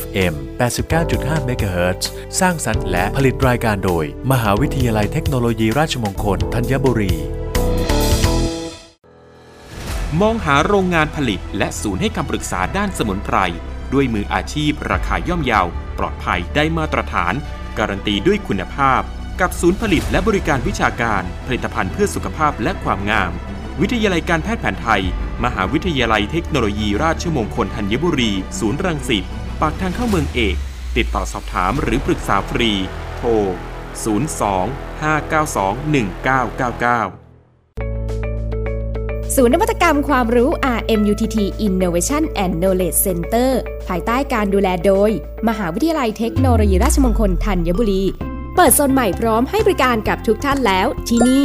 FM 89.5 MHz สร้างสรรค์และผลิตรายการโดย มหาวิทยาลัยเทคโนโลยีราชมงคลธัญบุรี มองหาโรงงานผลิตและศูนย์ให้คำปรึกษาด้านสมุนไพร ด้วยมืออาชีพราคาย่อมเยาปลอดภัยได้มาตรฐาน การันตีด้วยคุณภาพ กับศูนย์ผลิตและบริการวิชาการ ผลิตภัณฑ์เพื่อสุขภาพและความงาม วิทยาลัยการแพทย์แผนไทย มหาวิทยาลัยเทคโนโลยีราชมงคลธัญบุรี ศูนย์รังสิต ปากทางเข้าเมืองเอก ติดต่อสอบถามหรือปรึกษาฟรี โทร 02 592 1999ศูนย์นวัตกรรมความรู้ RMUTT Innovation and Knowledge Center ภายใต้การดูแลโดย มหาวิทยาลัยเทคโนโลยีราชมงคลธัญบุรี เปิดโซนใหม่พร้อมให้บริการกับทุกท่านแล้วที่นี่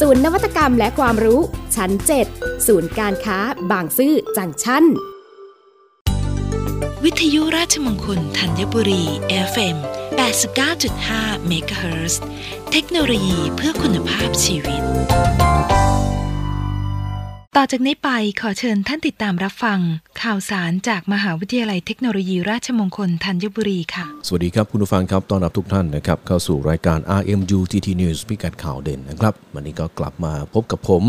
ศูนย์นวัตกรรมและความรู้ ชั้น 7 ศูนย์การค้า บางซื่อจังชั้น วิทยุราชมงคลธัญบุรี FM 89.5 MHz เทคโนโลยีเพื่อคุณภาพชีวิต ต่อจากนี้ไปขอเชิญท่านติดตามรับฟัง ข่าวสารจากมหาวิทยาลัยเทคโนโลยีราชมงคลธัญบุรีค่ะ สวัสดีครับคุณผู้ฟังครับต้อนรับทุกท่านนะครับเข้าสู่รายการ RMU TT News พิกัดข่าวเด่นนะครับ วันนี้ก็กลับมาพบกับผม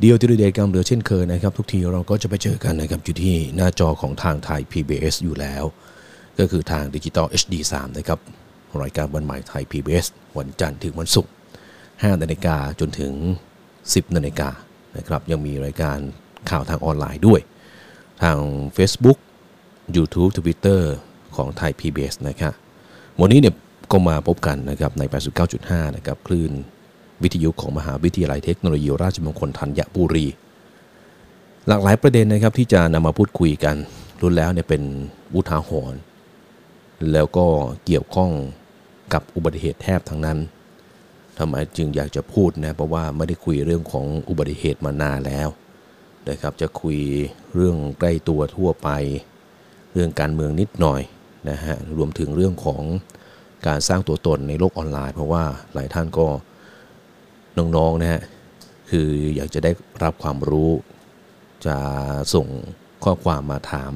เดียวทีเดย์กำเหลือเช่นเคยนะครับ ทุกทีเราก็จะไปเจอกันนะครับอยู่ที่หน้าจอของทางไทย PBS อยู่แล้ว ก็คือทางดิจิตอล HD 3 นะครับรายการวันใหม่ไทย PBS วันจันทร์ถึงวันศุกร์5นาฬิกาจนถึง 10นาฬิกา นะครับยังมีรายการข่าวทางออนไลน์ด้วย ทาง Facebook YouTube Twitter ของไทย PBS นะครับวันนี้เนี่ยก็มาพบกันนะครับใน 89.5 นะครับคลื่นวิทยุของมหาวิทยาลัยเทคโนโลยีราชมงคลธัญบุรี หลากหลายประเด็นนะครับที่จะนำมาพูดคุยกันรุนแล้วเนี่ยเป็นอุทาหรณ์แล้วก็เกี่ยวข้องกับอุบัติเหตุแทบทั้งนั้น ทำไมจึงอยากจะพูดนะเพราะว่าไม่ได้คุยเรื่องของอุบัติเหตุมานานแล้วนะครับจะคุยเรื่องใกล้ตัวทั่วไป เรื่องการเมืองนิดหน่อยนะฮะรวมถึงเรื่องของการสร้างตัวตนในโลกออนไลน์ เพราะว่าหลายท่านก็น้องๆนะฮะคืออยากจะได้รับความรู้ จะส่งข้อความมาถาม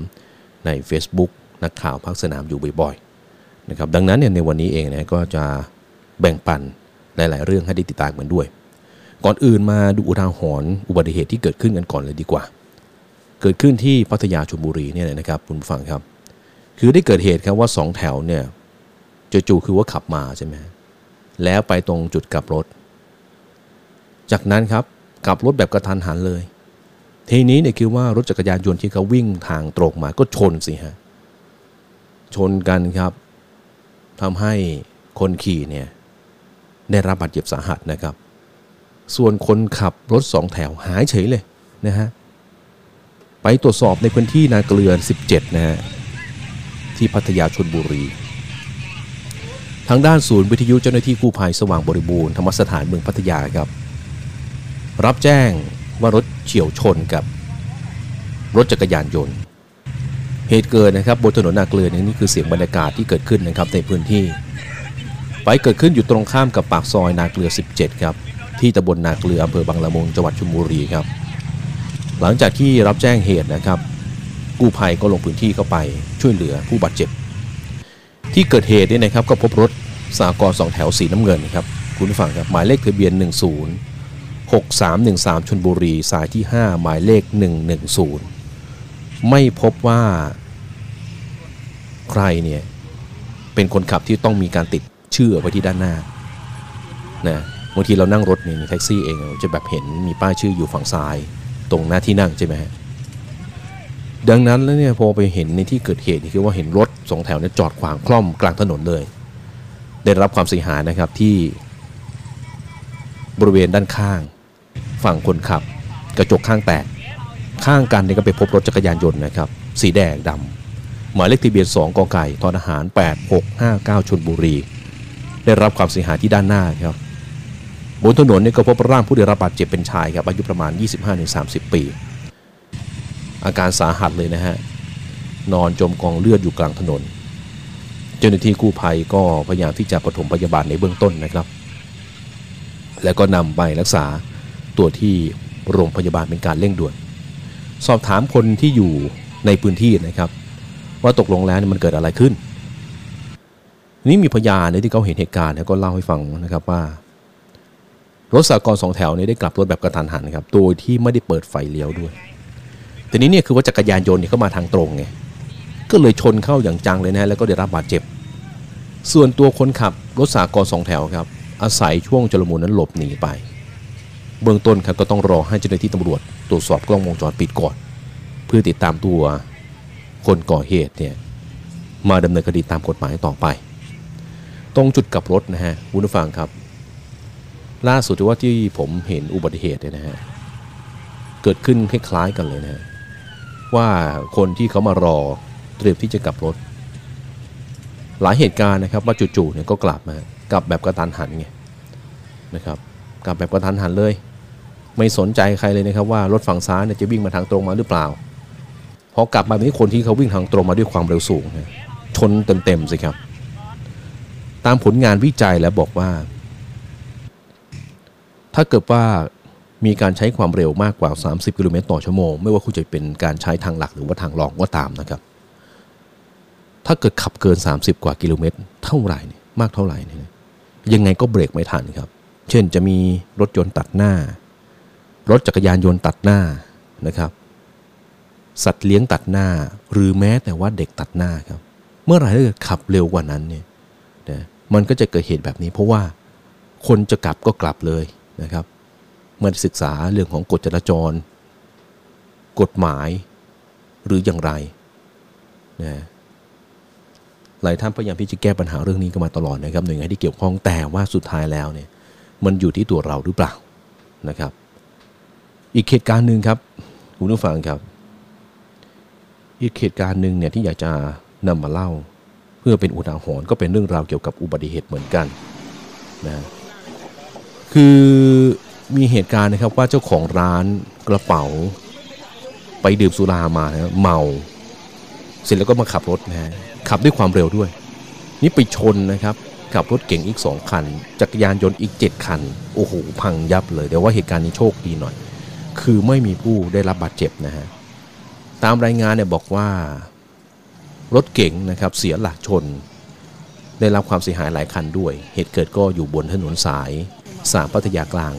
ใน Facebook นักข่าวพักสนามอยู่บ่อยๆนะครับดังนั้นเนี่ยในวันนี้เองนะก็จะแบ่งปัน หลายๆ เรื่องให้ได้ติดตามกันด้วย ก่อนอื่นมาดูอุทาหรณ์อุบัติเหตุที่เกิดขึ้นกันก่อนเลยดีกว่า เกิดขึ้นที่พัทยาชลบุรีเนี่ยนะครับคุณฟังครับ คือได้เกิดเหตุครับว่าสองแถวเนี่ยจู่ๆคือว่าขับมาใช่ไหมแล้วไปตรงจุดกลับรถ จากนั้นครับกลับรถแบบกระทันหันเลย ทีนี้เนี่ยคือว่ารถจักรยานยนต์ที่เขาวิ่งทางตรงมาก็ชนสิฮะชนกันครับทำให้คนขี่เนี่ย ได้รับบาดเจ็บสาหัสนะครับ ส่วนคนขับรถสองแถวหายเฉยเลยนะฮะไปตรวจสอบในพื้นที่นาเกลือ 17 นะฮะที่พัทยาชนบุรี ทางด้านศูนย์วิทยุเจ้าหน้าที่กู้ภัยสว่างบริบูรณ์ธรรมสถานเมืองพัทยาครับ รับแจ้งว่ารถเฉียวชนกับ รถจักรยานยนต์ เหตุเกิดนะครับบนถนนนาเกลือนี่คือเสียงบรรยากาศที่เกิดขึ้นนะครับในพื้นที่ ไปเกิดขึ้นอยู่ตรงข้ามกับปากซอยนาเกลือ 17 ครับ ที่ตำบลนาเกลืออำเภอบางละมุงจังหวัดชลบุรีครับ หลังจากที่รับแจ้งเหตุนะครับ กู้ภัยก็ลงพื้นที่เข้าไปช่วยเหลือผู้บาดเจ็บ ที่เกิดเหตุเนี่ยนะครับก็พบรถสากรสองแถวสีน้ำเงินครับคุณผู้ฟังครับหมายเลขทะเบียน 10 6313ชลบุรีสายที่ 5 หมายเลข 110 ไม่พบว่าใครเนี่ยเป็นคนขับที่ต้องมีการติด ชื่อไว้ที่ด้านหน้านะบางทีเรานั่งรถเนี่ยแท็กซี่เองเราจะแบบเห็นมีป้ายชื่ออยู่ฝั่งซ้าย ตรงหน้าที่นั่งใช่ไหมฮะดังนั้นแล้วเนี่ยพอไปเห็นในที่เกิดเหตุนี่คือว่าเห็นรถสองแถวเนี่ยจอดขวางคล่อมกลางถนนเลย ได้รับความเสียหายนะครับที่บริเวณด้านข้าง ฝั่งคนขับ กระจกข้างแตก ข้างกันเนี่ยก็ไปพบรถจักรยานยนต์นะครับ สีแดงดำหมายเลขทะเบียน 2กไก่ทอทหาร 8659 ชนบุรี ได้รับความเสียหายที่ด้านหน้าครับบนถนนเนี่ยก็พบร่างผู้ได้รับบาดเจ็บเป็นชายครับอายุประมาณ 25-30 ปี อาการสาหัสเลยนะฮะนอนจมกองเลือดอยู่กลางถนน เจ้าหน้าที่กู้ภัยก็พยายามที่จะปฐมพยาบาลในเบื้องต้นนะครับ แล้วก็นำไปรักษาตัวที่โรงพยาบาลเป็นการเร่งด่วน สอบถามคนที่อยู่ในพื้นที่นะครับ ว่าตกลงแล้วมันเกิดอะไรขึ้น นี่มีพยานเนี่ยที่เขาเห็นเหตุการณ์เนี่ยก็เล่าให้ฟังนะครับว่ารถสากลสองแถวเนี่ยได้กลับรถแบบกระทันหันครับ โดยที่ไม่ได้เปิดไฟเลี้ยวด้วย แต่นี้เนี่ยคือว่าจักรยานยนต์เนี่ยเข้ามาทางตรงไง ก็เลยชนเข้าอย่างจังเลยนะฮะแล้วก็ได้รับบาดเจ็บ ส่วนตัวคนขับรถสากลสองแถวครับ อาศัยช่วงจลมุนนั้นหลบหนีไป เบื้องต้นครับก็ต้องรอให้เจ้าหน้าที่ตำรวจตรวจสอบกล้องวงจรปิดก่อน เพื่อติดตามตัวคนก่อเหตุเนี่ยมาดำเนินคดีตามกฎหมายต่อไป ตรงจุดกลับรถนะฮะคุณผู้ฟังครับ ล่าสุดที่ว่าที่ผมเห็นอุบัติเหตุเนี่ยนะฮะเกิดขึ้นคล้ายๆกันเลยนะฮะว่าคนที่เขามารอเตรียมที่จะกลับรถ หลายเหตุการณ์นะครับว่าจู่ๆเนี่ยก็กลับมากลับแบบกระตันหันไงนะครับกลับแบบกระตันหันเลย ไม่สนใจใครเลยนะครับว่ารถฝั่งซ้ายเนี่ยจะวิ่งมาทางตรงมาหรือเปล่าพอกลับมาแบบนี้คนที่เขาวิ่งทางตรงมาด้วยความเร็วสูงนี่ยชนเต็มๆสิครับ ตามผลงานวิจัยแล้วบอกว่า ถ้าเกิดว่ามีการใช้ความเร็วมากกว่า 30 กิโลเมตรต่อชั่วโมง ไม่ว่าคุณจะเป็นการใช้ทางหลักหรือว่าทางรองก็ตามนะครับ ถ้าเกิดขับเกิน 30 กว่ากิโลเมตร เท่าไหร่เนี่ยมากเท่าไหร่เนี่ยยังไงก็เบรกไม่ทันครับ เช่นจะมีรถยนต์ตัดหน้า รถจักรยานยนต์ตัดหน้านะครับ สัตว์เลี้ยงตัดหน้า หรือแม้แต่ว่าเด็กตัดหน้าครับ เมื่อไหร่ถ้าเกิดขับเร็วกว่านั้นเนี่ย มันก็จะเกิดเหตุแบบนี้ เพราะว่าคนจะกลับก็กลับเลยนะครับเมื่อศึกษาเรื่องของกฎจราจร กฎหมายหรืออย่างไรนะหลายท่านพยายามที่จะแก้ปัญหาเรื่องนี้กันมาตลอดนะครับหน่วยงานที่เกี่ยวข้องแต่ว่าสุดท้ายแล้วเนี่ยมันอยู่ที่ตัวเราหรือเปล่านะครับ อีกเหตุการณ์หนึ่งครับคุณผู้ฟังครับ อีกเหตุการณ์หนึ่งเนี่ยที่อยากจะนำมาเล่า เพื่อเป็นอุทาหรณ์ก็เป็นเรื่องราวเกี่ยวกับอุบัติเหตุเหมือนกันนะคือมีเหตุการณ์นะครับว่าเจ้าของร้านกระเป๋า ไปดื่มสุรามานะเมา เสร็จแล้วก็มาขับรถนะฮะขับด้วยความเร็วด้วย นี่ไปชนนะครับขับรถเก่งอีกสองคัน จักรยานยนต์อีกเจ็ดคัน โอ้โห พังยับเลย แต่ว่าเหตุการณ์นี้โชคดีหน่อย คือไม่มีผู้ได้รับบาดเจ็บนะฮะ ตามรายงานเนี่ยบอกว่า รถเก๋งนะครับเสียหลักชน ได้รับความเสียหายหลายคันด้วย เหตุเกิดก็อยู่บนถนนสายสามพัทยากลาง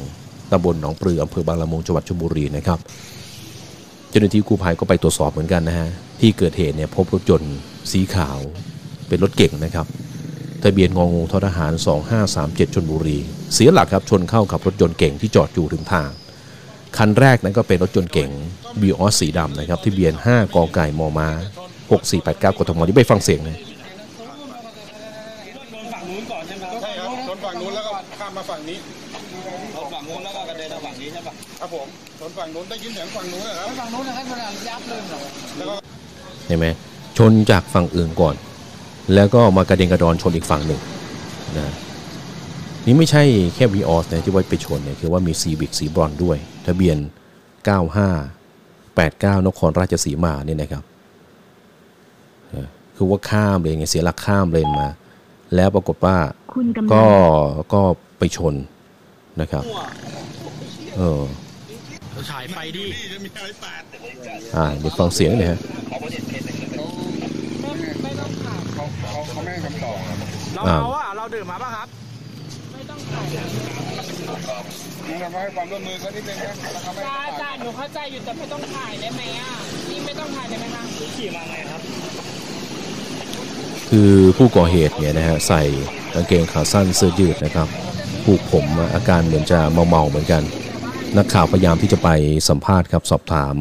ตำบลหนองปลืออำเภอบางละมุงจังหวัดชลบุรีนะครับเจ้าหน้าที่กู้ภัยก็ไปตรวจสอบเหมือนกันนะฮะที่เกิดเหตุเนี่ยพบรถยนต์สีขาว เป็นรถเก่งนะครับทะเบียนงองูททหาร 2537ชนบุรี เสียหลักครับชนเข้ากับรถยนต์เก่งที่จอดอยู่ถึงทาง คันแรกนั้นก็เป็นรถยนต์เก่งบีออสสีดำนะครับทะเบียน 5กอไก่มอมา 6489 กทมที่ไปฟังเสียงนะฝั่งนู้นก่อนใช่ไหมครับใช่ครับชนฝั่งนู้นแล้วก็ข้ามมาฝั่งนี้รถฝั่งนู้นแล้วก็กระเด็นมาฝั่งนี้ใช่ปะครับผมชนฝั่งนู้นได้ยินเสียงฝั่งนู้นนะครับฝั่งนู้นนะครับมันยับเลยเหรอแล้วก็เห็นไหมชนจากฝั่งอื่นก่อน แล้วก็มากระเด็นกระดอนชนอีกฝั่งหนึ่งนะนี่ไม่ใช่แค่วีออสนะที่ไว้ไปชนเนี่ยคือว่ามีซีวิคสีบรอนซ์ด้วย ทะเบียน 9589 นครราชสีมาเนี่ยนะครับเออ คือว่าข้ามเลนไงเสียหลักข้ามเลนมา แล้วปรากฏว่าคุณกำลังก็ก็ไปชนนะครับ เออฉายไฟดินี่จะมีอะไรแปดอ่าเดี๋ยวฟังเสียงหน่อยฮะเขาเขาเขาไม่ให้คำตอบครับเราอ่าเอาอะเราดื่มมาป่ะครับนี่ทำให้ความร่วมมือเขานิดนึงนะถ้าเขาไม่ให้จ้าคำตจ้าอบหนูเข้าใจอยู่แต่ไม่ต้องถ่ายได้ไหมอะนี่ไม่ต้องถ่ายได้ไหมคะขี่มาไงครับ คือผู้ก่อเหตุเนี่ยนะฮะใส่กางเกงขาสั้นเสื้อยืดนะครับผูกผมอาการเหมือนจะเมาๆเหมือนกัน นักข่าวพยายามที่จะไปสัมภาษณ์ครับสอบถาม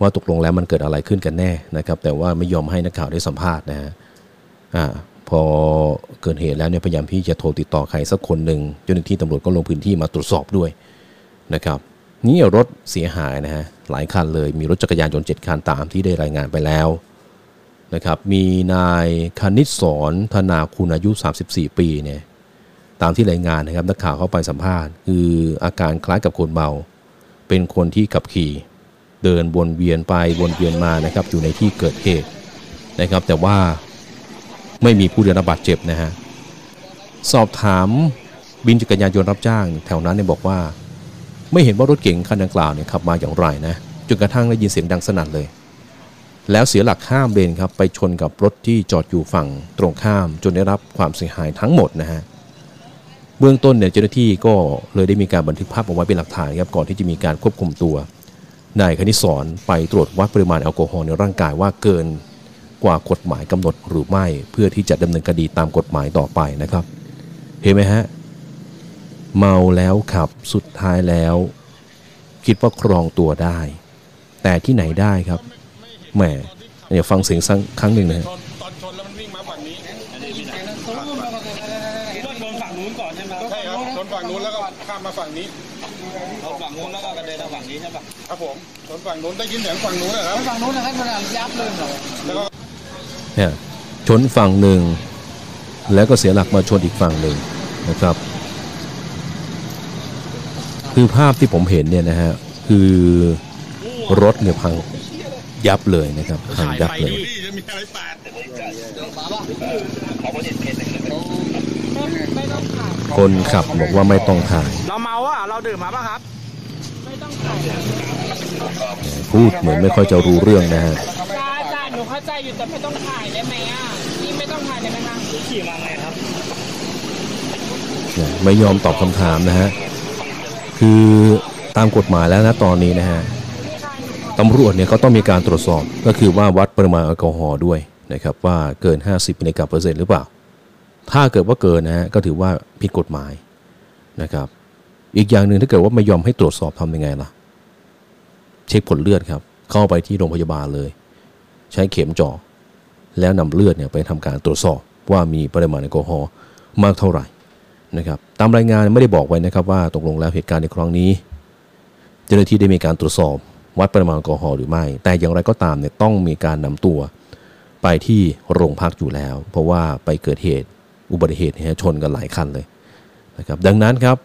ว่าตกลงแล้วมันเกิดอะไรขึ้นกันแน่นะครับ แต่ว่าไม่ยอมให้นักข่าวได้สัมภาษณ์นะฮะอ่าพอเกิดเหตุแล้วเนี่ยพยายามที่จะโทรติดต่อใครสักคนหนึ่งเจ้าหน้าที่ตำรวจก็ลงพื้นที่มาตรวจสอบด้วยนะครับนี่รถเสียหายนะฮะหลายคันเลยมีรถจักรยานยนต์เจ็ดคันตามที่ได้รายงานไปแล้ว นะครับมีนายคณิตสอนธนาคุณอายุ 34 ปีเนี่ยตามที่รายงานนะครับนักข่าวเข้าไปสัมภาษณ์ คืออาการคล้ายกับคนเมา เป็นคนที่ขับขี่เดินวนเวียนไปวนเวียนมานะครับอยู่ในที่เกิดเหตุนะครับ แต่ว่าไม่มีผู้ได้รับบาดเจ็บนะฮะสอบถามบินจักรยานยนต์รับจ้างแถวนั้นเนี่ยบอกว่า ไม่เห็นว่ารถเก๋งคันดังกล่าวเนี่ยขับมาอย่างไรนะจนกระทั่งได้ยินเสียงดังสนั่นเลย แล้วเสียหลักข้ามเลนครับไปชนกับรถที่จอดอยู่ฝั่งตรงข้ามจนได้รับความเสียหายทั้งหมดนะฮะเบื้องต้นเนี่ยเจ้าหน้าที่ก็เลยได้มีการบันทึกภาพเอาไว้เป็นหลักฐานครับก่อนที่จะมีการควบคุมตัวนายคณิศรไปตรวจวัดปริมาณแอลกอฮอล์ในร่างกายว่าเกินกว่ากฎหมายกำหนดหรือไม่ เพื่อที่จะดำเนินคดีตามกฎหมายต่อไปนะครับ เห็นไหมฮะเมาแล้วขับสุดท้ายแล้ว คิดว่าครองตัวได้ แต่ที่ไหนได้ครับ แหมเดี๋ยวฟังเสียงสักครั้งหนึ่งนะฮะตอนตอนชนแล้วมันวิ่งมาฝั่งนี้ว่าโดนฝั่งนู้นก่อนใช่ไหมใช่ครับชนฝั่งนู้นแล้วก็ข้ามมาฝั่งนี้เราฝั่งนู้นแล้วก็กระเด็นมาฝั่งนี้ใช่ปะครับผมชนฝั่งนู้นได้ยินเสียงฝั่งนู้นนะครับฝั่งนู้นนะครับมันยับเลยเหรอแล้วก็เนี่ยชนฝั่งหนึ่งแล้วก็เสียหลักมาชนอีกฝั่งหนึ่งนะครับ คือภาพที่ผมเห็นเนี่ยนะฮะคือรถเนี่ยพัง ยับเลยนะครับพังยับเลยนี่จะมีอะไรแปดไม่ต้องถ่ายคนขับบอกว่าไม่ต้องถ่าย เราเมาอะเราดื่มมาป่ะครับ ไม่ต้องถ่ายพูดเหมือนไม่ค่อยจะรู้เรื่องนะฮะจ้าจ้าหนูเข้าใจอยู่แต่ไม่ต้องถ่ายได้ไหมอะนี่ไม่ต้องถ่ายได้ไหมคะขี่มาไงครับเนี่ยไม่ยอมตอบคำถามนะฮะ คือตามกฎหมายแล้วนะตอนนี้นะฮะ ตำรวจเนี่ยเขาต้องมีการตรวจสอบก็คือว่าวัดปริมาณแอลกอฮอล์ด้วยนะครับว่าเกิน 50มิลลิกรัมเปอร์เซ็นต์หรือเปล่า ถ้าเกิดว่าเกินนะฮะก็ถือว่าผิดกฎหมายนะครับ อีกอย่างหนึ่งถ้าเกิดว่าไม่ยอมให้ตรวจสอบทำยังไงล่ะ เช็คผลเลือดครับ เข้าไปที่โรงพยาบาลเลย ใช้เข็มเจาะแล้วนำเลือดเนี่ยไปทำการตรวจสอบว่ามีปริมาณแอลกอฮอล์มากเท่าไหร่นะครับตามรายงานไม่ได้บอกไว้นะครับว่าตกลงแล้วเหตุการณ์ในครั้งนี้ เจ้าหน้าที่ได้มีการตรวจสอบ วัดปริมาณแอลกอฮอล์หรือไม่ แต่อย่างไรก็ตามเนี่ยต้องมีการนำตัว ไปที่โรงพักอยู่แล้ว เพราะว่าไปเกิดเหตุอุบัติเหตุเนี่ยชนกันหลายคันเลยนะครับดังนั้นครับ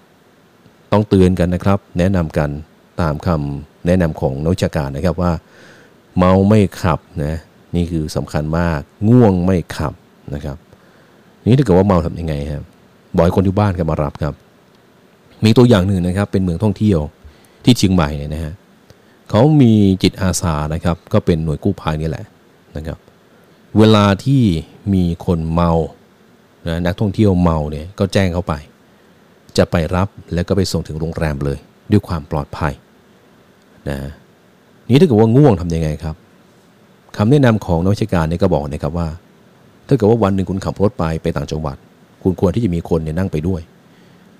ต้องเตือนกันนะครับ แนะนำกันตามคำแนะนำของนักวิชาการนะครับว่า เมาไม่ขับนะนี่คือสำคัญมากง่วงไม่ขับนะครับนี่ถ้าเกิดว่าเมาทำยังไงครับบอยคนที่บ้านกันมารับครับ มีตัวอย่างหนึ่งนะครับ เป็นเมืองท่องเที่ยวที่เชียงใหม่เนี่ยนะฮะ เขามีจิตอาสานะครับ ก็เป็นหน่วยกู้ภัยนี่แหละนะครับ เวลาที่มีคนเมานะนักท่องเที่ยวเมาเนี่ยก็แจ้งเขาไป จะไปรับแล้วก็ไปส่งถึงโรงแรมเลย ด้วยความปลอดภัยนะนี่ถ้าเกิดว่าง่วงทำยังไงครับคำแนะนำของนักวิชาการเนี่ยก็บอกนะครับว่า ถ้าเกิดว่าวันหนึ่งคุณขับรถไปไปต่างจังหวัด คุณควรที่จะมีคนเนี่ยนั่งไปด้วย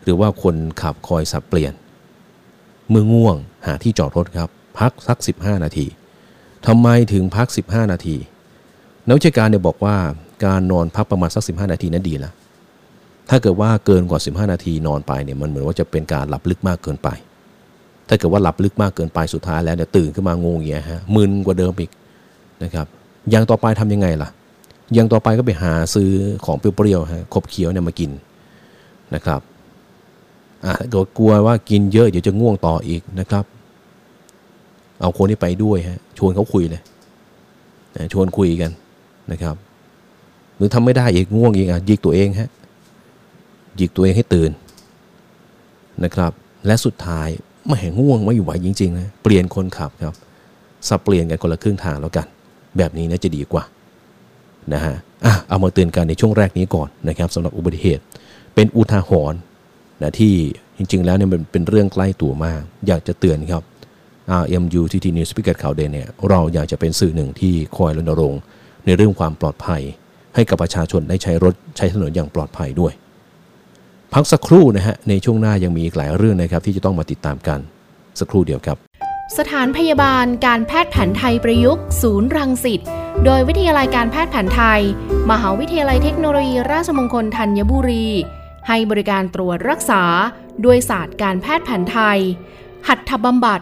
หรือว่าคนขับคอยสับเปลี่ยน เมื่อง่วงหาที่จอดรถครับ พักสัก 15 นาทีทำไมถึงพัก 15 นาทีนักวิชาการเนี่ยบอกว่าการนอนพักประมาณสัก 15 นาทีนั้นดีแล้วถ้าเกิดว่าเกินกว่า 15 นาทีนอนไปเนี่ยมันเหมือนว่าจะเป็นการหลับลึกมากเกินไป ถ้าเกิดว่าหลับลึกมากเกินไปสุดท้ายแล้วเนี่ยตื่นขึ้นมางงเงี้ยฮะมึนกว่าเดิมอีกนะครับอย่างต่อไปทำยังไงล่ะ อย่างต่อไปก็ไปหาซื้อของเปรี้ยวๆฮะขบเคี้ยวเนี่ยมากินนะครับอะถ้าเกิดกลัวว่ากินเยอะเดี๋ยวจะง่วงต่ออีกนะครับ เอาคนที่ไปด้วยฮะชวนเขาคุยเลยชวนคุยกันนะครับ หรือทำไม่ได้อีกง่วงอีกอะยิกตัวเองฮะยิกตัวเองให้ตื่นนะครับ และสุดท้ายไม่เห็นง่วงไม่อยู่ไหวจริงๆนะเปลี่ยนคนขับครับสับเปลี่ยนกันคนละครึ่งทางแล้วกัน แบบนี้นะจะดีกว่านะฮะอะเอามาเตือนกันในช่วงแรกนี้ก่อนนะครับสำหรับอุบัติเหตุ เป็นอุทาหรณ์นะที่จริง ๆ แล้วเนี่ยมันเป็นเรื่องใกล้ตัวมาก อยากจะเตือนครับ RMU TT News พิกัดข่าวเด่นเนี่ยเราอยากจะเป็นสื่อหนึ่งที่คอยรณรงค์ในเรื่องความปลอดภัย ให้กับประชาชนได้ใช้รถใช้ถนนอย่างปลอดภัยด้วย พักสักครู่นะฮะในช่วงหน้ายังมีอีกหลายเรื่องนะครับที่จะต้องมาติดตามกันสักครู่เดียวครับ สถานพยาบาลการแพทย์แผนไทยประยุกต์ ศูนย์รังสิตโดยวิทยาลัยการแพทย์แผนไทย มหาวิทยาลัยเทคโนโลยีราชมงคลธัญบุรี ให้บริการตรวจรักษา ด้วยศาสตร์การแพทย์แผนไทย หัตถบำบัด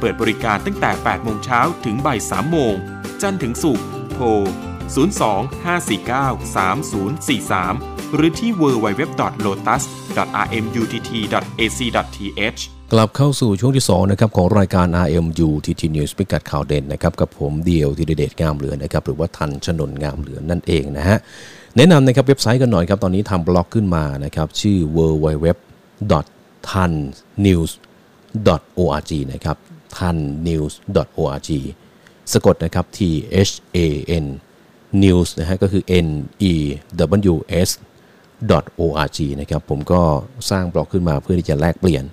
เปิดบริการตั้งแต่ 8 โมงเช้าถึงบ่าย3โมง จันทร์ถึงศุกร์ โทร 02-549-3043 หรือที่ www.lotus.rmutt.ac.th กลับเข้าสู่ช่วงที่ 2 นะครับ ของรายการ RMU TT News พิกัดข่าวเด่นนะครับ กับผมเดียวธีเดชงามเหลือนะครับ หรือว่าทันชนนงามเหลือนั่นเองนะฮะ แนะนำนะครับเว็บไซต์กันหน่อยครับ ตอนนี้ทำบล็อกขึ้นมานะครับ ชื่อ www.tannews.org นะครับ thannews.org สะกดนะครับ T H A N news นะฮะก็คือ N E W S org นะครับผมก็สร้างบล็อกขึ้นมาเพื่อที่จะแลกเปลี่ยน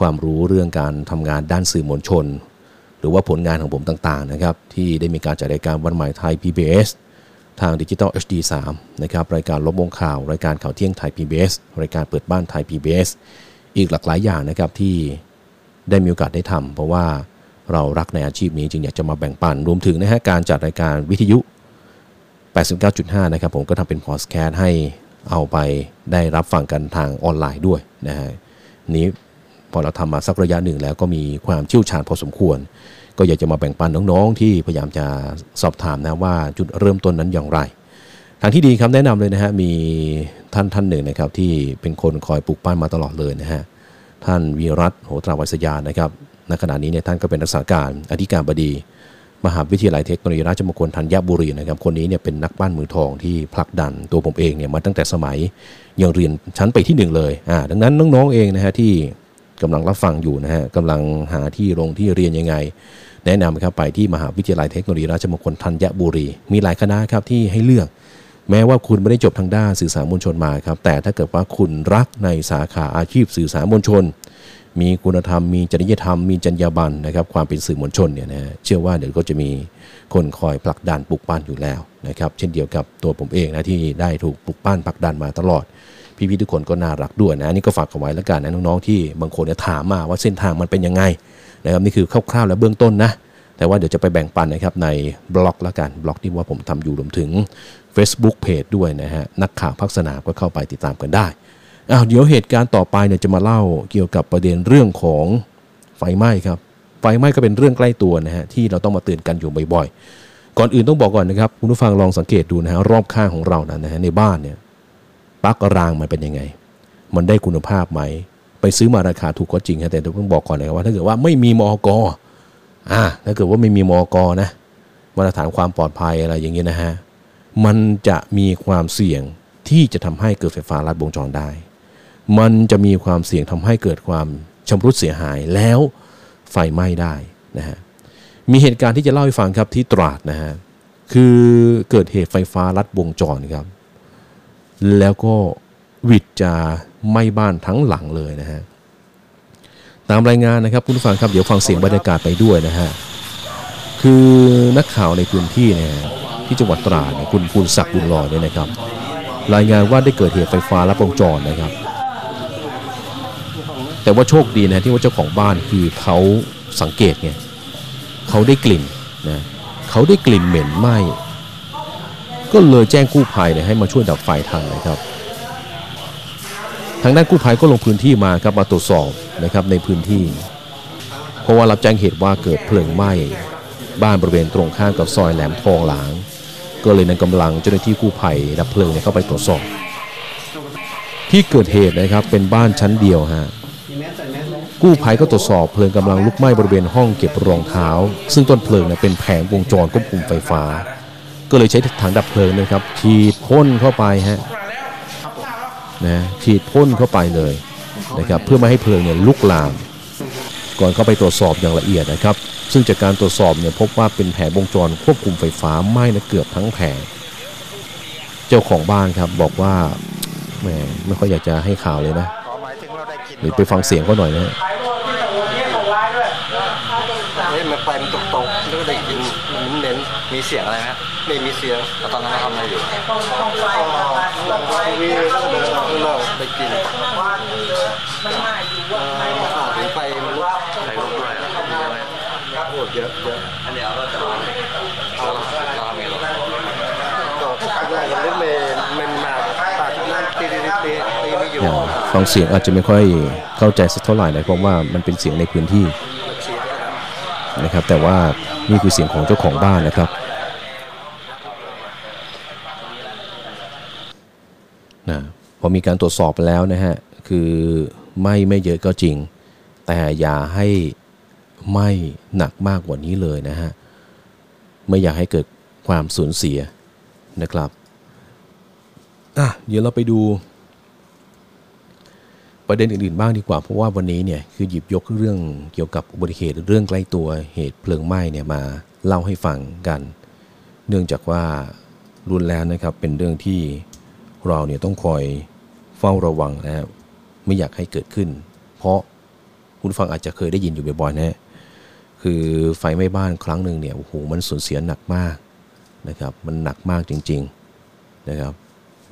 ความรู้เรื่องการทำงานด้านสื่อมวลชน หรือว่าผลงานของผมต่างๆนะครับที่ได้มีการจัดรายการวันใหม่ไทย PBS ทางดิจิตอล HD 3 นะครับรายการลบวงข่าว รายการข่าวเที่ยงไทย PBS รายการเปิดบ้านไทย PBS อีกหลากหลายอย่างนะครับที่ ได้มีโอกาสได้ทำเพราะว่าเรารักในอาชีพนี้จึงอยากจะมาแบ่งปัน รวมถึงนะฮะการจัดรายการวิทยุ 89.5 นะครับผมก็ทำเป็นพอดแคสให้เอาไปได้รับฟังกันทางออนไลน์ด้วยนะฮะนี้พอเราทำมาสักระยะหนึ่งแล้วก็มีความเชี่ยวชาญพอสมควร ก็อยากจะมาแบ่งปันน้องๆ ที่พยายามจะสอบถามนะว่าจุดเริ่มต้นนั้นอย่างไร ทางที่ดีครับแนะนำเลยนะฮะมีท่านท่านหนึ่งนะครับที่เป็นคนคอยปลูกปั้นมาตลอดเลยนะฮะ ท่านวีรัตโหตราวัสยานะครับณขณะนี้เนี่ยท่านก็เป็นรักษาการอธิการบดี มหาวิทยาลัยเทคโนโลยีราชมงคลธัญบุรีนะครับ คนนี้เนี่ยเป็นนักปั้นมือทองที่ผลักดันตัวผมเองเนี่ยมาตั้งแต่สมัยยังเรียนชั้นไปที่หนึ่งเลยอ่าดังนั้นน้องๆเองนะฮะที่กำลังรับฟังอยู่นะฮะกำลังหาที่โรงที่เรียนยังไง แนะนำครับไปที่มหาวิทยาลัยเทคโนโลยีราชมงคลธัญบุรี มีหลายคณะครับที่ให้เลือก แม้ว่าคุณไม่ได้จบทางด้านสื่อสารมวลชนมาครับ แต่ถ้าเกิดว่าคุณรักในสาขาอาชีพสื่อสารมวลชน มีคุณธรรม มีจริยธรรม มีจรรยาบรรณนะครับ ความเป็นสื่อมวลชนเนี่ยนะเชื่อว่าเดี๋ยวก็จะมีคนคอยผลักดันปลุกปั้นอยู่แล้วนะครับ เช่นเดียวกับตัวผมเองนะที่ได้ถูกปลุกปั้นผลักดันมาตลอดพี่ๆทุกคนก็น่ารักด้วยนะอันนี่ก็ฝากเอาไว้แล้วกันนะน้องๆที่บางคนเนี่ยถามมาว่าเส้นทางมันเป็นยังไงนะครับนี่คือคร่าวๆและเบื้องต้นนะแต่ว่าเดี๋ยวจะไปแบ่งปันนะครับในบล็อกแล้วกันบล็อกที่ว่าผมทำอยู่รวมถึง Facebook Page ด้วยนะฮะ นักข่าวพักสนามก็เข้าไปติดตามกันได้อ้าวเดี๋ยวเหตุการณ์ต่อไปเนี่ยจะมาเล่าเกี่ยวกับประเด็นเรื่องของไฟไหม้ครับ ไฟไหม้ก็เป็นเรื่องใกล้ตัวนะฮะที่เราต้องมาเตือนกันอยู่บ่อยๆ ก่อนอื่นต้องบอกก่อนนะครับคุณผู้ฟังลองสังเกตดูนะฮะรอบข้างของเรานะฮะในบ้านเนี่ยปลั๊กรางมันเป็นยังไง มันได้คุณภาพไหม ไปซื้อมาราคาถูกก็จริงฮะแต่ต้องบอกก่อนนะครับว่าถ้าเกิดว่าไม่มีมอกอ่าถ้าเกิดว่าไม่มีมอกนะมาตรฐานความปลอดภัยอะไรอย่างเงี้ยนะฮะ มันจะมีความเสี่ยงที่จะทำให้เกิดไฟฟ้าลัดวงจรได้ มันจะมีความเสี่ยงทำให้เกิดความชำรุดเสียหายแล้วไฟไหม้ได้นะฮะ มีเหตุการณ์ที่จะเล่าให้ฟังครับที่ตราดนะฮะ คือเกิดเหตุไฟฟ้าลัดวงจรครับ แล้วก็วิดจะไหม้บ้านทั้งหลังเลยนะฮะ ตามรายงานนะครับคุณผู้ฟังครับเดี๋ยวฟังเสียงบรรยากาศไปด้วยนะฮะ คือนักข่าวในพื้นที่เนี่ย ที่จังหวัดตราดเนี่ยคุณภูนศักดิ์บุญลอยเนี่ยนะครับ รายงานว่าได้เกิดเหตุไฟฟ้าลัดวงจรนะครับ แต่ว่าโชคดีนะที่ว่าเจ้าของบ้านคือเขาสังเกตไงเขาได้กลิ่นนะเขาได้กลิ่นเหม็นไหม้ก็เลยแจ้งกู้ภัยเนี่ยให้มาช่วยดับไฟทันนะครับ ทางด้านกู้ภัยก็ลงพื้นที่มาครับมาตรวจสอบนะครับในพื้นที่ เพราะว่ารับแจ้งเหตุว่าเกิดเพลิงไหม้บ้านบริเวณตรงข้ามกับซอยแหลมทองหลาง ก็เลยนำกำลังเจ้าหน้าที่กู้ภัยดับเพลิงเนี่ยเข้าไปตรวจสอบที่เกิดเหตุนะครับเป็นบ้านชั้นเดียวฮะกู้ภัยก็ตรวจสอบเพลิงกำลังลุกไหม้บริเวณห้องเก็บรองเท้า ซึ่งต้นเพลิงเนี่ยเป็นแผงวงจรควบคุมไฟฟ้า ก็เลยใช้ถังดับเพลิงนะครับฉีดพ่นเข้าไปฮะนะฉีดพ่นเข้าไปเลยนะครับเพื่อไม่ให้เพลิงเนี่ยลุกลาม ก่อนเข้าไปตรวจสอบอย่างละเอียดนะครับ ซึ่งจากการตรวจสอบเนี่ยพบว่าเป็นแผงวงจรควบคุมไฟฟ้าไหม้นะเกือบทั้งแผงเจ้าของบ้านครับบอกว่าแหมไม่ค่อยอยากจะให้ข่าวเลยนะหรือไปฟังเสียงเขาหน่อยนะฮะเฮ้ยมันไฟมันตกตกๆแล้วก็ได้ยินมันเน้นมีเสียงอะไรไหมไม่มีเสียงแล้วตอนนั้นเราทำอะไรอยู่ก็ทีวีแล้วก็เดินออกข้างนอกไปกินเอ่อข่าวถึงไฟมันลุกไฟลุกด้วยโอ้ เยอะเยอะอันนี้เอาเราจะเอาเราทำไงหรอก็แรกมันเล่นเมนมาตัดนั่นตีตีตีตีไม่อยู่ฟังเสียงอาจจะไม่ค่อยเข้าใจสักเท่าไหร่นะเพราะว่ามันเป็นเสียงในพื้นที่นะครับ แต่ว่านี่คือเสียงของเจ้าของบ้านนะครับ นะพอมีการตรวจสอบไปแล้วนะฮะ คือไม่ไม่เยอะก็จริง แต่อย่าให้ ไม่หนักมากกว่านี้เลยนะฮะ ไม่อยากให้เกิดความสูญเสียนะครับอะเดี๋ยวเราไปดู ประเด็นอื่นๆบ้างดีกว่า เพราะว่าวันนี้เนี่ยคือหยิบยกเรื่องเกี่ยวกับอุบัติเหตุเรื่องใกล้ตัวเหตุเพลิงไหม้เนี่ยมาเล่าให้ฟังกัน เนื่องจากว่ารุนแรงนะครับเป็นเรื่องที่เราเนี่ยต้องคอยเฝ้าระวังนะครับไม่อยากให้เกิดขึ้น เพราะคุณฟังอาจจะเคยได้ยินอยู่บ่อยๆนะ คือไฟไหม้บ้านครั้งหนึ่งเนี่ยโอ้โหมันสูญเสียหนักมากนะครับมันหนักมากจริงๆนะครับ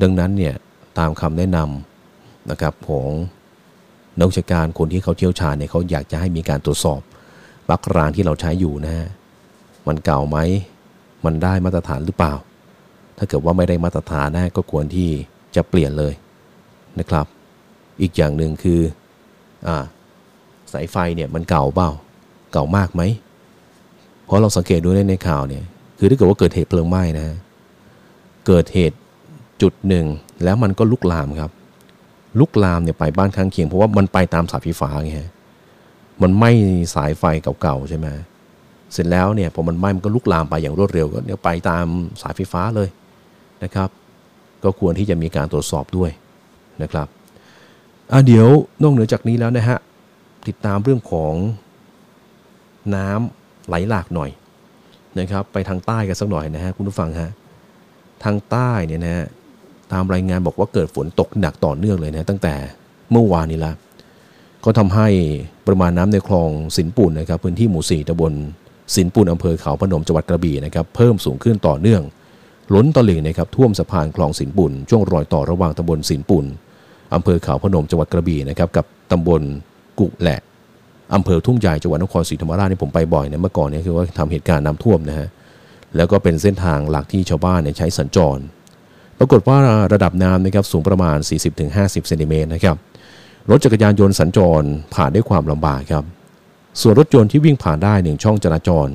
ดังนั้นเนี่ยตามคำแนะนำนะครับของนักวิชาการคนที่เขาเชี่ยวชาญเนี่ยเขาอยากจะให้มีการตรวจสอบปลั๊กรางที่เราใช้อยู่นะฮะมันเก่าไหมมันได้มาตรฐานหรือเปล่า ถ้าเกิดว่าไม่ได้มาตรฐานนะก็ควรที่จะเปลี่ยนเลยนะครับ อีกอย่างหนึ่งคืออ่าสายไฟเนี่ยมันเก่าเปล่า เก่ามากไหมเพราะเราสังเกตดูในในข่าวเนี่ยคือถ้าเกิดว่าเกิดเหตุเพลิงไหม้นะฮะเกิดเหตุจุดหนึ่งแล้วมันก็ลุกลามครับ ลุกลามเนี่ยไปบ้านข้างเคียงเพราะว่ามันไปตามสายไฟฟ้าไงฮะมันไหม้สายไฟเก่าๆใช่ไหมเสร็จแล้วเนี่ยพอมันไหม้มันก็ลุกลามไปอย่างรวดเร็วก็เนี่ยไปตามสายไฟฟ้าเลยนะครับ ก็ควรที่จะมีการตรวจสอบด้วยนะครับอะเดี๋ยวนอกเหนือจากนี้แล้วนะฮะติดตามเรื่องของ น้ำไหลหลากหน่อยนะครับ ไปทางใต้กันสักหน่อยนะฮะคุณผู้ฟังฮะทางใต้เนี่ยนะฮะตามรายงานบอกว่าเกิดฝนตกหนักต่อเนื่องเลยนะตั้งแต่เมื่อวานนี้ละก็ทำให้ปริมาณน้ำในคลองสินปุ่นนะครับพื้นที่หมู่สี่ตำบลสินปุ่นอำเภอเขาพนมจังหวัดกระบี่นะครับเพิ่มสูงขึ้นต่อเนื่อง ล้นตลิ่งนะครับท่วมสะพานคลองสินปุ่นช่วงรอยต่อระหว่างตำบลสินปุ่นอำเภอเขาพนมจังหวัดกระบี่นะครับกับตำบลกุแหละ อำเภอทุ่งใหญ่จังหวัดนครศรีธรรมราชนี่ผมไปบ่อยเนะเมื่อก่อนเนี่ยคือว่าทำเหตุการณ์น้ำท่วมนะฮะแล้วก็เป็นเส้นทางหลักที่ชาวบ้านเนี่ยใช้สัญจร ปรากฏว่าระดับน้ำนะครับสูงประมาณ 40-50เซนติเมตรนะครับรถจักรยานยนต์สัญจรผ่านด้วยความลำบากครับ ส่วนรถยนต์ที่วิ่งผ่านได้หนึ่งช่องจราจร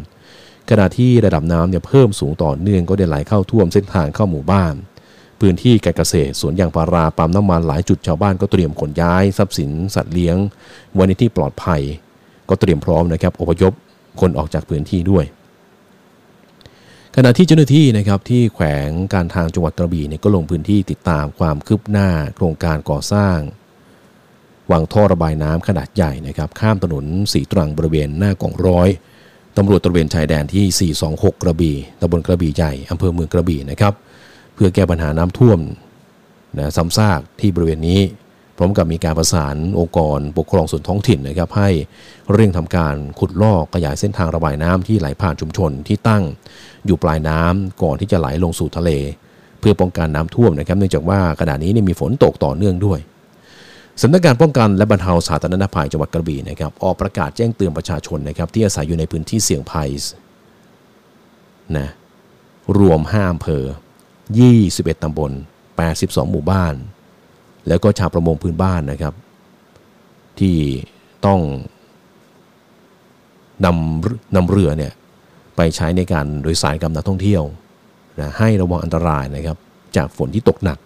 ขณะที่ระดับน้ำเนี่ยเพิ่มสูงต่อเนื่องก็ได้ไหลเข้าท่วมเส้นทางเข้าหมู่บ้าน พื้นที่การเกษตรสวนยางพาราปั๊มน้ำมันหลายจุดชาวบ้านก็เตรียมขนย้ายทรัพย์สินสัตว์เลี้ยงไว้ในที่ปลอดภัย ก็เตรียมพร้อมนะครับอพยพคนออกจากพื้นที่ด้วย ขณะที่เจ้าหน้าที่นะครับที่แขวงการทางจังหวัดกระบี่เนี่ยก็ลงพื้นที่ติดตามความคืบหน้า โครงการก่อสร้างวางท่อระบายน้ำขนาดใหญ่นะครับข้ามถนนสีตรังบริเวณหน้ากองร้อยตำรวจตระเวนชายแดนที่ 426 กระบี่ตำบลกระบี่ใหญ่อำเภอเมืองกระบี่นะครับ พื่อแก้ปัญหาน้ำท่วมนะซ้ำซากที่บริเวณนี้ พร้อมกับมีการประสานองค์กร ปกครองส่วนท้องถิ่นนะครับ ให้เร่งทำการขุดลอกขยายเส้นทางระบายน้ำที่ไหลผ่านชุมชนที่ตั้งอยู่ปลายน้ำก่อนที่จะไหลลงสู่ทะเล เพื่อป้องกันน้ำท่วมนะครับ เนื่องจากว่าขณะนี้นมีฝนตกต่อเนื่องด้วยสำนักงานป้องกันและบรรเทาสาธารณภัยจังหวัดกระบี่นะครับออกประกาศแจ้งเตือนประชาชนนะครับที่อาศัยอยู่ในพื้นที่เสี่ยงภัยนะรวม5อำเภอ 21 ตำบล 82 หมู่บ้าน แล้วก็ชาวประมงพื้นบ้านนะครับ ที่ต้องนำนำเรือเนี่ยไปใช้ในการโดยสารกับนักท่องเที่ยวนะให้ระวังอันตรายนะครับ จากฝนที่ตกหนัก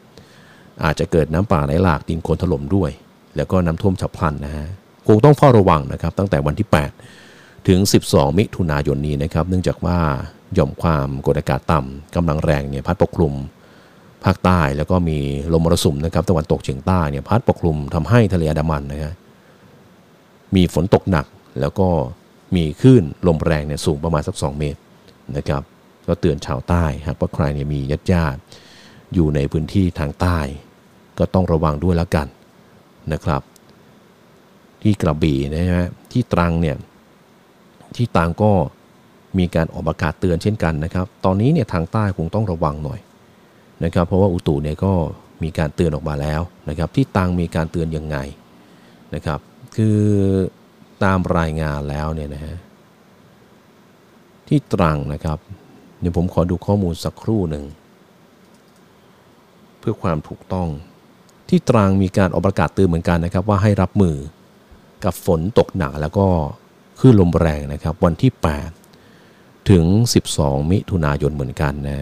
อาจจะเกิดน้ำป่าไหลหลากดินโคลนถล่มด้วย แล้วก็น้ำท่วมฉับพลันนะฮะคงต้องเฝ้าระวังนะครับ ตั้งแต่วันที่ 8 ถึง 12 มิถุนายนนี้นะครับ เนื่องจากว่า หย่อมความกดอากาศต่ำกำลังแรงเนี่ยพัดปกคลุมภาคใต้แล้วก็มีลมมรสุมนะครับตะวันตกเฉียงใต้เนี่ยพัดปกคลุมทำให้ทะเลอันดามันนะครับมีฝนตกหนักแล้วก็มีคลื่นลมแรงเนี่ยสูงประมาณสัก 2 เมตรนะครับ ก็เตือนชาวใต้หากว่าใครเนี่ยมีญาติญาติอยู่ในพื้นที่ทางใต้ ก็ต้องระวังด้วยแล้วกันนะครับ ที่กระบี่นะฮะที่ตรังเนี่ยที่ตรังก็ มีการออกประกาศเตือนเช่นกันนะครับ ตอนนี้เนี่ยทางใต้คงต้องระวังหน่อยนะครับเพราะว่าอุตุเนี่ยก็มีการเตือนออกมาแล้วนะครับที่ตรังมีการเตือนยังไงนะครับ คือตามรายงานแล้วเนี่ยนะฮะที่ตรังนะครับเดี๋ยวผมขอดูข้อมูลสักครู่หนึ่ง เพื่อความถูกต้อง ที่ตรังมีการออกประกาศเตือนเหมือนกันนะครับ ว่าให้รับมือกับฝนตกหนักแล้วก็คลื่นลมแรงนะครับ วันที่ 8 ถึง 12 มิถุนายนเหมือนกันนะ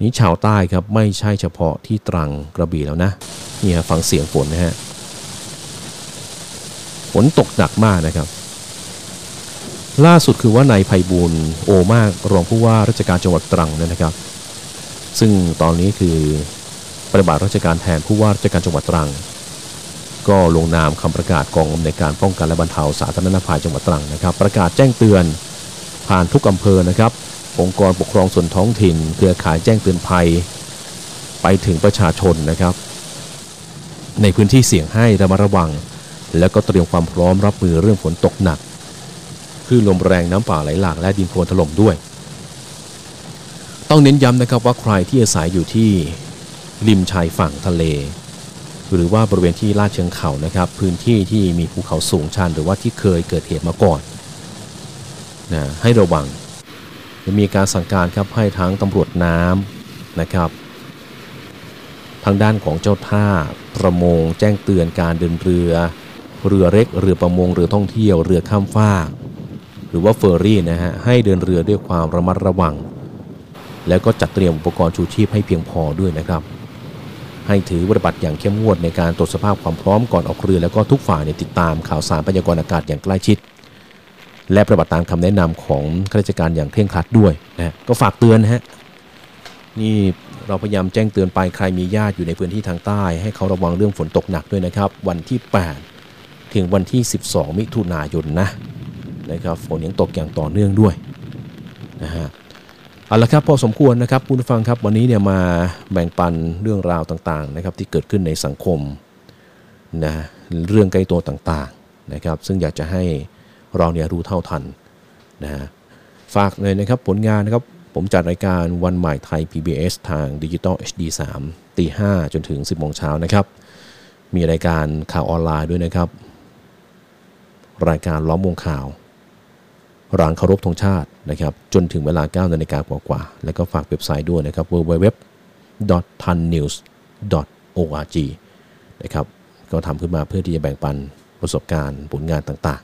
นี้ชาวใต้ครับไม่ใช่เฉพาะที่ตรังกระบี่แล้วนะนี่ฮะฟังเสียงฝนนะฮะฝนตกหนักมากนะครับ ล่าสุดคือว่านายไพบูลย์โอมากรองผู้ว่าราชการจังหวัดตรังนะครับ ซึ่งตอนนี้คือปฏิบัติราชการแทนผู้ว่าราชการจังหวัดตรัง ก็ลงนามคำประกาศกองอำนวยการป้องกันและบรรเทาสาธารณภัยจังหวัดตรังนะครับ ประกาศแจ้งเตือน ผ่านทุกอำเภอนะครับ องค์กรปกครองส่วนท้องถิ่น เครือข่ายแจ้งเตือนภัย ไปถึงประชาชนนะครับ ในพื้นที่เสี่ยงให้ระมัดระวัง แล้วก็เตรียมความพร้อมรับมือเรื่องฝนตกหนักคลื่นลมแรงน้ำป่าไหลหลากและดินโคลนถล่มด้วย ต้องเน้นย้ำนะครับว่าใครที่อาศัยอยู่ที่ริมชายฝั่งทะเล หรือว่าบริเวณที่ลาดเชิงเขานะครับ พื้นที่ที่มีภูเขาสูงชันหรือว่าที่เคยเกิดเหตุมาก่อน นะให้ระวัง จะมีการสั่งการครับให้ทั้งตำรวจน้ำนะครับ ทางด้านของเจ้าท่าประมงแจ้งเตือนการเดินเรือ เรือเล็กเรือประมงเรือท่องเที่ยวเรือข้ามฟากหรือว่าเฟอร์รี่นะฮะให้เดินเรือด้วยความระมัดระวัง แล้วก็จัดเตรียมอุปกรณ์ชูชีพให้เพียงพอด้วยนะครับ ให้ถือปฏิบัติอย่างเข้มงวดในการตรวจสภาพความพร้อมก่อนออกเรือ แล้วก็ทุกฝ่ายในติดตามข่าวสารพยากรณ์อากาศอย่างใกล้ชิด และปฏิบัติตามคำแนะนำของข้าราชการอย่างเคร่งครัดด้วยนะก็ฝากเตือนนะฮะนี่เราพยายามแจ้งเตือนไปใครมีญาติอยู่ในพื้นที่ทางใต้ ให้เขาระวังเรื่องฝนตกหนักด้วยนะครับ วันที่ 8 ถึงวันที่ 12 มิถุนายนนะนะครับฝนยังตกอย่างต่อเนื่องด้วยนะฮะเอาละครับพอสมควรนะครับคุณผู้ฟังครับวันนี้เนี่ยมาแบ่งปันเรื่องราวต่างๆนะครับที่เกิดขึ้นในสังคมนะเรื่องใกล้ตัวต่างๆนะครับซึ่งอยากจะให้ เราเนี่ยรู้เท่าทันนะฮะฝากเลยนะครับผลงานนะครับผมจัดรายการวันใหม่ไทย PBS ทางดิจิตอล HD 3ตี5จนถึง 10โมงเช้านะครับ มีรายการข่าวออนไลน์ด้วยนะครับ รายการล้อมวงข่าวรางเคารพธงชาตินะครับ จนถึงเวลา9นาฬิกากว่าๆแล้วก็ฝากเว็บไซต์ด้วยนะครับ www.tannews.org นะครับ ก็ทำขึ้นมาเพื่อที่จะแบ่งปันประสบการณ์ผลงานต่าง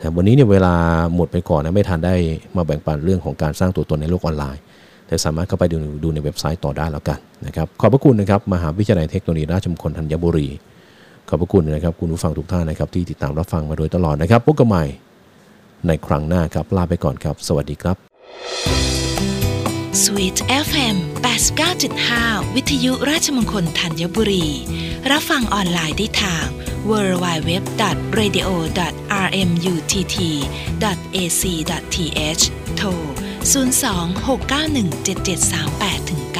นะวันนี้เนี่ยเวลาหมดไปก่อนนะไม่ทันได้มาแบ่งปันเรื่องของการสร้างตัวตนในโลกออนไลน์ แต่สามารถเข้าไปดูดูในเว็บไซต์ต่อได้แล้วกันนะครับขอบพระคุณนะครับมหาวิทยาลัยเทคโนโลยีราชมงคลธัญบุรี ขอบพระคุณนะครับคุณผู้ฟังทุกท่านนะครับที่ติดตามรับฟังมาโดยตลอดนะครับพบกันใหม่ในครั้งหน้าครับลาไปก่อนครับ สวัสดีครับ Sweet FM 89.5 วิทยุราชมงคลธัญบุรี รับฟังออนไลน์ได้ทาง www.radio.rmutt.ac.th โทร 026917738